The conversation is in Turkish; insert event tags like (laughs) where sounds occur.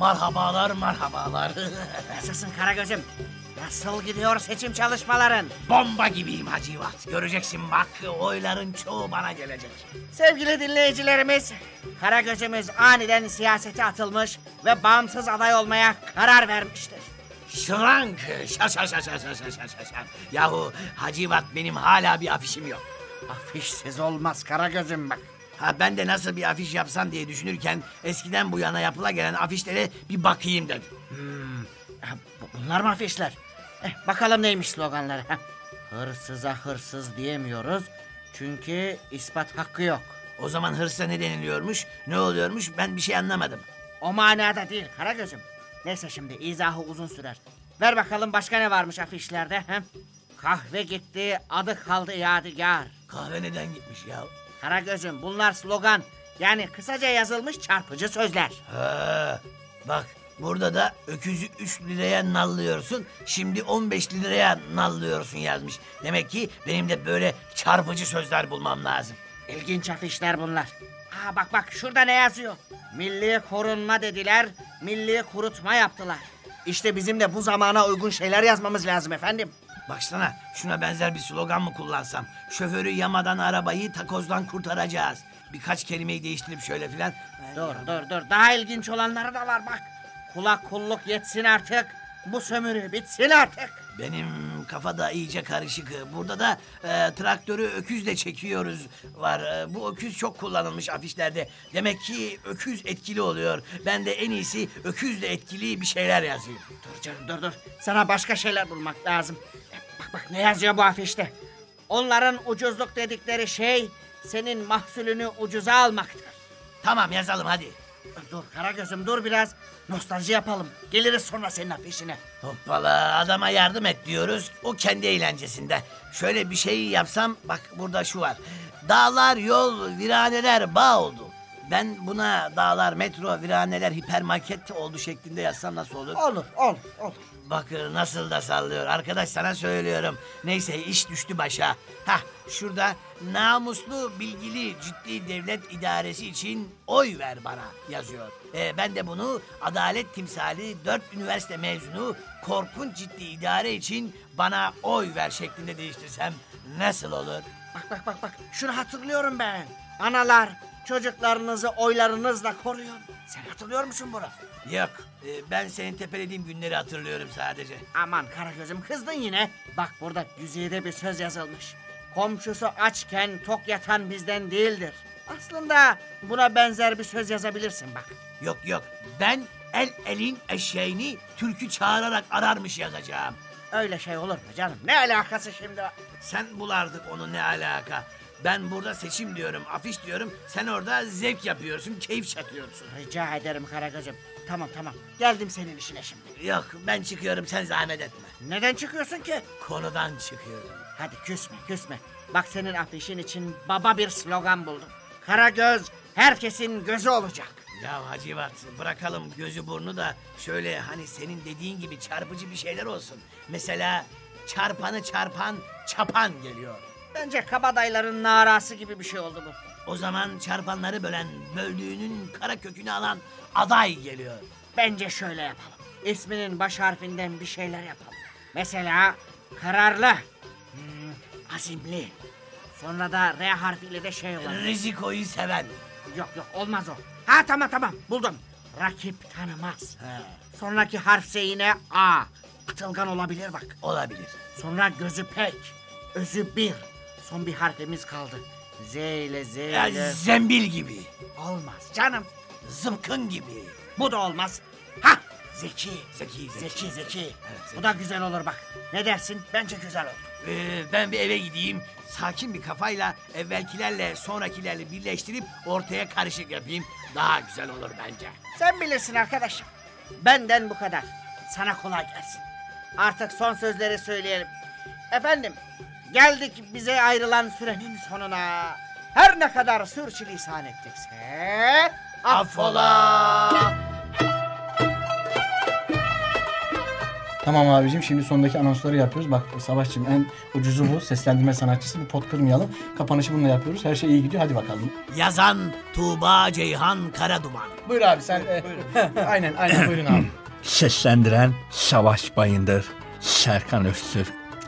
Merhabalar merhabalar. (laughs) Nasılsın Karagöz'üm? Nasıl gidiyor seçim çalışmaların? Bomba gibiyim Hacivat. Göreceksin bak oyların çoğu bana gelecek. Sevgili dinleyicilerimiz, Karagöz'ümüz aniden siyasete atılmış ve bağımsız aday olmaya karar vermiştir. Şrank. Şar şar şar şar şar şar şar şar. Yahu Hacivat benim hala bir afişim yok. Afişsiz olmaz Karagöz'üm bak. Ha ben de nasıl bir afiş yapsam diye düşünürken eskiden bu yana yapıla gelen afişlere bir bakayım dedim. Ha, bu- Bunlar mı afişler? Eh, bakalım neymiş sloganları. ha? Hırsıza hırsız diyemiyoruz çünkü ispat hakkı yok. O zaman hırsa ne deniliyormuş, ne oluyormuş ben bir şey anlamadım. O manada değil Karagöz'üm. Neyse şimdi izahı uzun sürer. Ver bakalım başka ne varmış afişlerde. He? Kahve gitti, adı kaldı yadigar. Kahve neden gitmiş ya? Karagöz'üm bunlar slogan. Yani kısaca yazılmış çarpıcı sözler. Ha, bak burada da öküzü 3 liraya nallıyorsun, şimdi 15 liraya nallıyorsun yazmış. Demek ki benim de böyle çarpıcı sözler bulmam lazım. İlginç afişler bunlar. Aa bak bak şurada ne yazıyor? Milli korunma dediler, milli kurutma yaptılar. İşte bizim de bu zamana uygun şeyler yazmamız lazım efendim. Baksana şuna benzer bir slogan mı kullansam? Şoförü yamadan arabayı takozdan kurtaracağız. Birkaç kelimeyi değiştirip şöyle filan. Dur dur dur daha ilginç olanları da var bak. Kulak kulluk yetsin artık. Bu sömürü bitsin artık. Benim kafada iyice karışık. Burada da e, traktörü öküzle çekiyoruz var. E, bu öküz çok kullanılmış afişlerde. Demek ki öküz etkili oluyor. Ben de en iyisi öküzle etkili bir şeyler yazayım. Dur canım dur dur. Sana başka şeyler bulmak lazım. Bak ne yazıyor bu afişte. Onların ucuzluk dedikleri şey senin mahsulünü ucuza almaktır. Tamam yazalım hadi. Dur Karagöz'üm dur biraz. Nostalji yapalım. Geliriz sonra senin afişine. Hoppala adama yardım et diyoruz. O kendi eğlencesinde. Şöyle bir şey yapsam bak burada şu var. Dağlar yol viraneler bağ oldu. Ben buna dağlar metro viraneler hipermarket oldu şeklinde yazsam nasıl olur? Olur olur olur. Bak nasıl da sallıyor. Arkadaş sana söylüyorum. Neyse iş düştü başa. Hah şurada namuslu bilgili ciddi devlet idaresi için oy ver bana yazıyor. Ee, ben de bunu adalet timsali dört üniversite mezunu korkunç ciddi idare için bana oy ver şeklinde değiştirsem nasıl olur? Bak bak bak bak. Şunu hatırlıyorum ben. Analar çocuklarınızı oylarınızla koruyun. Sen hatırlıyor musun bunu? Yok e, ben senin tepelediğim günleri hatırlıyorum sadece. Aman Karagöz'üm kızdın yine. Bak burada yüzeyde bir söz yazılmış. Komşusu açken tok yatan bizden değildir. Aslında buna benzer bir söz yazabilirsin bak. Yok yok ben el elin eşeğini türkü çağırarak ararmış yazacağım. Öyle şey olur mu canım? Ne alakası şimdi? Sen bul artık onu ne alaka. Ben burada seçim diyorum, afiş diyorum. Sen orada zevk yapıyorsun, keyif çatıyorsun. Rica ederim Karagöz'üm. Tamam tamam. Geldim senin işine şimdi. Yok ben çıkıyorum sen zahmet etme. Neden çıkıyorsun ki? Konudan çıkıyorum. Hadi küsme küsme. Bak senin afişin için baba bir slogan buldum. Karagöz herkesin gözü olacak. Ya Hacivat bırakalım gözü burnu da şöyle hani senin dediğin gibi çarpıcı bir şeyler olsun. Mesela çarpanı çarpan çapan geliyor. Bence kabadayların narası gibi bir şey oldu bu. O zaman çarpanları bölen böldüğünün kara kökünü alan aday geliyor. Bence şöyle yapalım. İsminin baş harfinden bir şeyler yapalım. Mesela kararlı, hmm, azimli. Sonra da R harfiyle de şey olan. Rizikoyu seven. Yok yok olmaz o. Ha tamam tamam buldum. rakip tanımaz. Ha, Sonraki harfse yine A. Atılgan olabilir bak. olabilir. Sonra gözü pek. Özü bir. Son bir harfimiz kaldı. Z ile Z Ya, ile. zembil gibi. Olmaz canım. Zıpkın gibi. Bu da olmaz. Ha zeki. Zeki, zeki. Zeki zeki. Evet, zeki. Bu da güzel olur bak. Ne dersin? Bence güzel oldu. Ee, ben bir eve gideyim. Sakin bir kafayla evvelkilerle sonrakilerle birleştirip ortaya karışık yapayım. Daha güzel olur bence. Sen bilirsin arkadaşım. Benden bu kadar. Sana kolay gelsin. Artık son sözleri söyleyelim. Efendim, geldik bize ayrılan sürenin sonuna. Her ne kadar sürçülisan ettikse... Affola! Tamam abicim şimdi sondaki anonsları yapıyoruz. Bak Savaşçım en ucuzu bu. Seslendirme sanatçısı. Bir pot kırmayalım. Kapanışı bununla yapıyoruz. Her şey iyi gidiyor. Hadi bakalım. Yazan Tuğba Ceyhan Karaduman. Buyur abi sen. e, (laughs) aynen aynen buyurun abi. Seslendiren Savaş Bayındır, Serkan Öztürk,